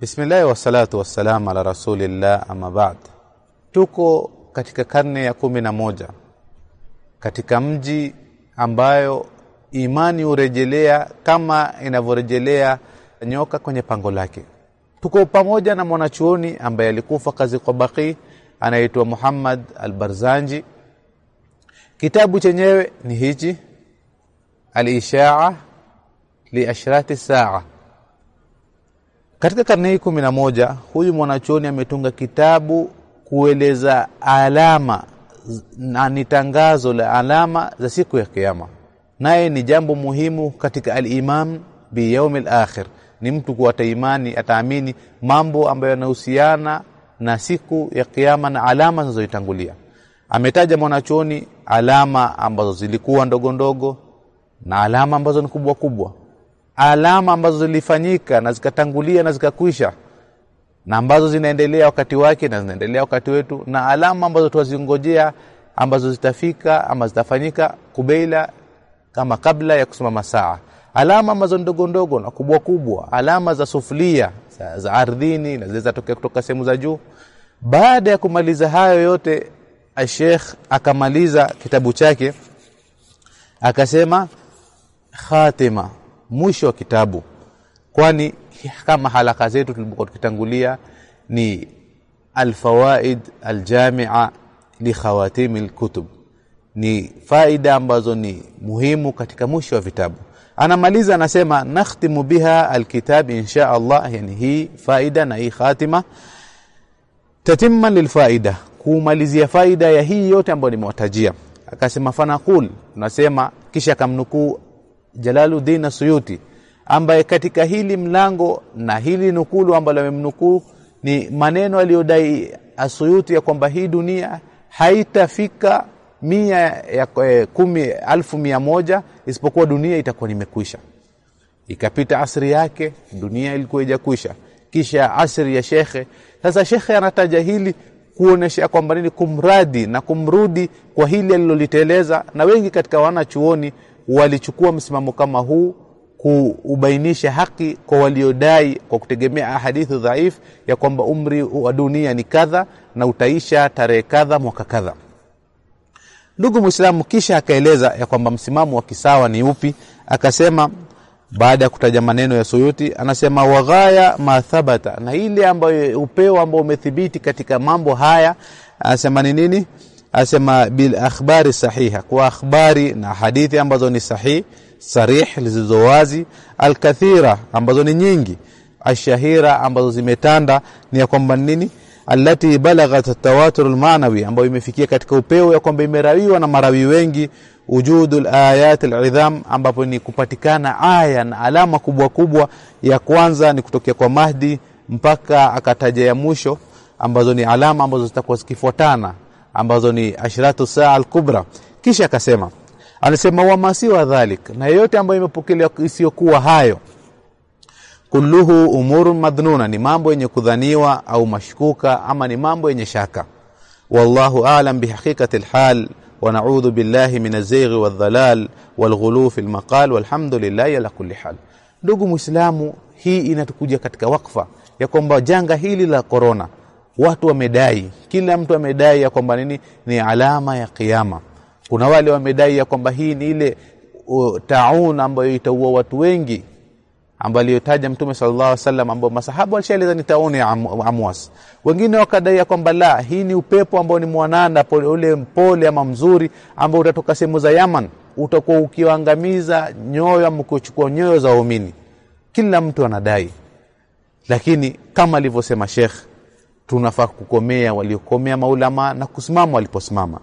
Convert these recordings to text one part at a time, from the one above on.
Bismillah wassalatu wassalam ala rasulillah amma ba'd. Tuko katika karne ya kumi na moja katika mji ambayo imani hurejelea kama inavyorejelea nyoka kwenye pango lake. Tuko pamoja na mwanachuoni ambaye alikufa kazi kwa baki anaitwa Muhammad al-Barzanji. Kitabu chenyewe ni hichi Al-Ishaa li ashrati saa. Katika karne hii kumi na moja huyu mwanachuoni ametunga kitabu kueleza alama na ni tangazo la alama za siku ya kiyama, naye ni jambo muhimu katika al-iman bi yaumil akhir. Ni mtu kuwa ataimani ataamini mambo ambayo yanahusiana na siku ya kiyama na alama zinazoitangulia. Ametaja mwanachuoni alama ambazo zilikuwa ndogo ndogo na alama ambazo ni kubwa kubwa, alama ambazo zilifanyika na zikatangulia na zikakwisha na ambazo zinaendelea wakati wake na zinaendelea wakati wetu, na alama ambazo tuwazingojea ambazo zitafika ama zitafanyika kubeila kama kabla ya kusimama saa, alama ambazo ndogo ndogo na kubwa kubwa, alama za sufulia za, za ardhini na zile zatokea kutoka sehemu za juu. Baada ya kumaliza hayo yote, Sheikh akamaliza kitabu chake akasema khatima, mwisho wa kitabu, kwani kama halaka zetu tulipokuwa tukitangulia ni alfawaid aljamia li lkutub ni faida ambazo ni muhimu katika mwisho wa vitabu. Anamaliza anasema nakhtimu biha alkitab insha Allah, yani hii faida na hii khatima tatimman lilfaida, kumalizia faida ya hii yote ambayo nimewatajia. Akasema fanaqul, tunasema kisha akamnukuu Jalaluddin Suyuti ambaye katika hili mlango na hili nukulu ambalo amemnukuu ni maneno aliyodai Asuyuti ya kwamba hii dunia haitafika mia ya eh, kumi alfu mia moja isipokuwa dunia itakuwa nimekwisha. Ikapita asri yake, dunia ilikuwa ijakwisha, kisha asri ya shekhe. Sasa shekhe anataja hili kuonesha kwamba nini, kumradi na kumrudi kwa hili aliloliteleza, na wengi katika wanachuoni walichukua msimamo kama huu kuubainisha haki kwa waliodai kwa kutegemea ahadithi dhaif ya kwamba umri wa dunia ni kadha na utaisha tarehe kadha mwaka kadha. Ndugu Mwislamu, kisha akaeleza ya kwamba msimamo wa kisawa ni upi. Akasema baada ya kutaja maneno ya Suyuti, anasema waghaya mathabata na ile ambayo upeo ambao umethibiti katika mambo haya, anasema ni nini? Anasema bil akhbari sahiha, kwa akhbari na hadithi ambazo ni sahihi sarih zilizo wazi, alkathira ambazo ni nyingi, ashahira ambazo zimetanda, ni ya kwamba nini, allati balaghat tawatur almanawi, ambayo imefikia katika upeo ya kwamba imerawiwa na marawi wengi, wujudul ayat alidham, ambapo ni kupatikana aya na alama kubwa kubwa. Ya kwanza ni kutokea kwa Mahdi mpaka akataja ya mwisho ambazo ni alama ambazo zitakuwa zikifuatana ambazo ni ashratu saa alkubra. Kisha akasema anasema wamasiwa dhalik, na yote ambayo imepokelewa isiyokuwa hayo, kulluhu umurun madhnuna, ni mambo yenye kudhaniwa au mashkuka, ama ni mambo yenye shaka. Wallahu a'lam bihaqiqati lhal wa na'udhu billahi min az-zayghi wadh-dhalal wal-ghulu fi al-maqal walhamdulillahi ala kulli hal. Ndugu Muislamu, hii inatukuja katika wakfa ya kwamba janga hili la korona, watu wamedai, kila mtu amedai ya kwamba nini, ni alama ya kiyama kuna wale wamedai ya kwamba hii ni ile taun ambayo itaua watu wengi ambayo aliyotaja Mtume sallallahu alaihi wasallam, ambao masahaba walishaeleza ni tauni ya amwas. Wengine wakadai ya kwamba la, hii ni upepo ambao ni mwanana pole, ule mpole ama mzuri ambao utatoka sehemu za Yaman, utakuwa ukiwaangamiza nyoyo ama kuchukua nyoyo za waumini. Kila mtu anadai, lakini kama alivyosema Sheikh, tunafaa kukomea waliokomea maulama na kusimama waliposimama.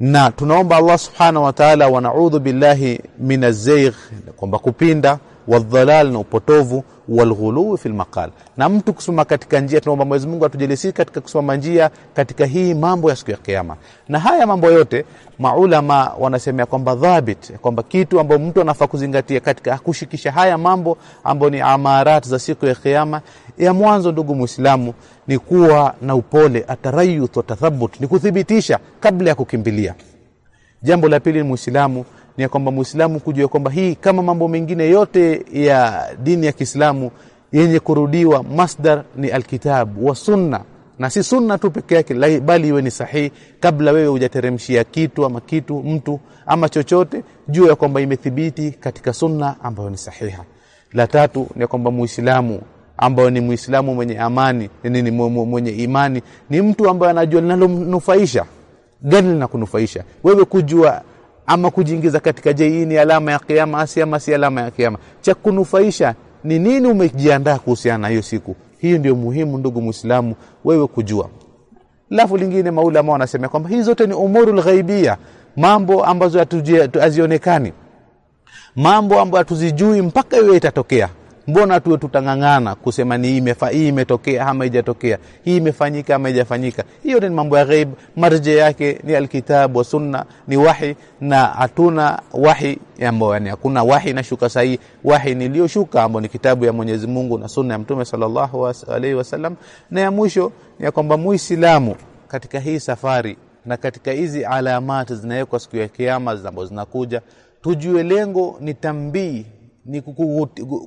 Na tunaomba Allah subhanahu wa ta'ala, wa naudhu billahi min az-zaygh, kwamba kupinda wadhalal na upotovu walghulu fi lmaqal na mtu kusimama katika njia. Tunaomba Mwenyezi Mungu atujalie katika kusimama njia katika hii mambo ya siku ya Kiyama. Na haya mambo yote maulama wanasemea kwamba dhabit, kwamba kitu ambayo mtu anafaa kuzingatia katika kushikisha haya mambo ambayo ni amarat za siku ya Kiyama, ya mwanzo, ndugu Muislamu, ni kuwa na upole, atarayuth watathabut, ni kuthibitisha kabla ya kukimbilia. Jambo la pili, Muislamu ni ya kwamba Muislamu kujua kwamba hii kama mambo mengine yote ya dini ya Kiislamu yenye kurudiwa masdar ni alkitabu wa sunna. Na si sunna tu peke yake bali iwe ni sahihi kabla wewe hujateremshia kitu ama kitu mtu ama chochote juu ya kwamba imethibiti katika sunna ambayo ni sahiha. La tatu ni kwamba muislamu ambayo ni muislamu mwenye amani ni mwenye imani ni mtu ambaye anajua linalonufaisha gani linakunufaisha? Wewe kujua ama kujiingiza katika je hii ni alama ya kiama asiama si alama ya kiama cha kunufaisha ni nini umejiandaa kuhusiana na hiyo siku? Hiyo ndio muhimu ndugu muislamu wewe kujua. Lafu lingine maulama wanasema kwamba hizi zote ni umuru lghaibia mambo ambazo hazionekani. Mambo ambayo hatuzijui mpaka iwe itatokea mbona tuwe tutangangana kusema ni imefa, hii imetokea ama haijatokea? Hii imefanyika ama haijafanyika? Hiyo ni mambo ya ghaib. Marje yake ni alkitabu wa sunna ni wahi na hatuna wahi ambao yani hakuna wahi na shuka sahihi. Wahi niliyoshuka ambao ni kitabu ya Mwenyezi Mungu na sunna ya Mtume sallallahu alaihi wasallam na ya mwisho ni ya kwamba muislamu katika hii safari na katika hizi alamati zinawekwa siku ya kiyama ambazo zinakuja tujue lengo ni tambii ni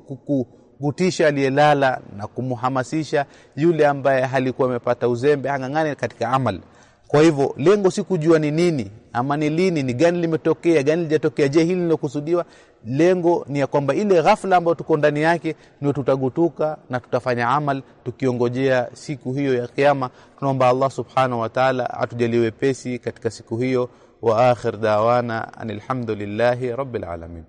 kukugutisha aliyelala na kumhamasisha yule ambaye halikuwa amepata uzembe ang'ang'ane katika amal. Kwa hivyo lengo si kujua ni nini ama ni lini ni gani limetokea gani lijatokea je hili lilokusudiwa lengo ni ya kwamba ile ghafla ambayo tuko ndani yake ndio tutagutuka na tutafanya amal tukiongojea siku hiyo ya kiama tunaomba Allah subhanahu wa ta'ala atujalie wepesi katika siku hiyo. Wa akhir dawana anilhamdulillahi rabbil alamin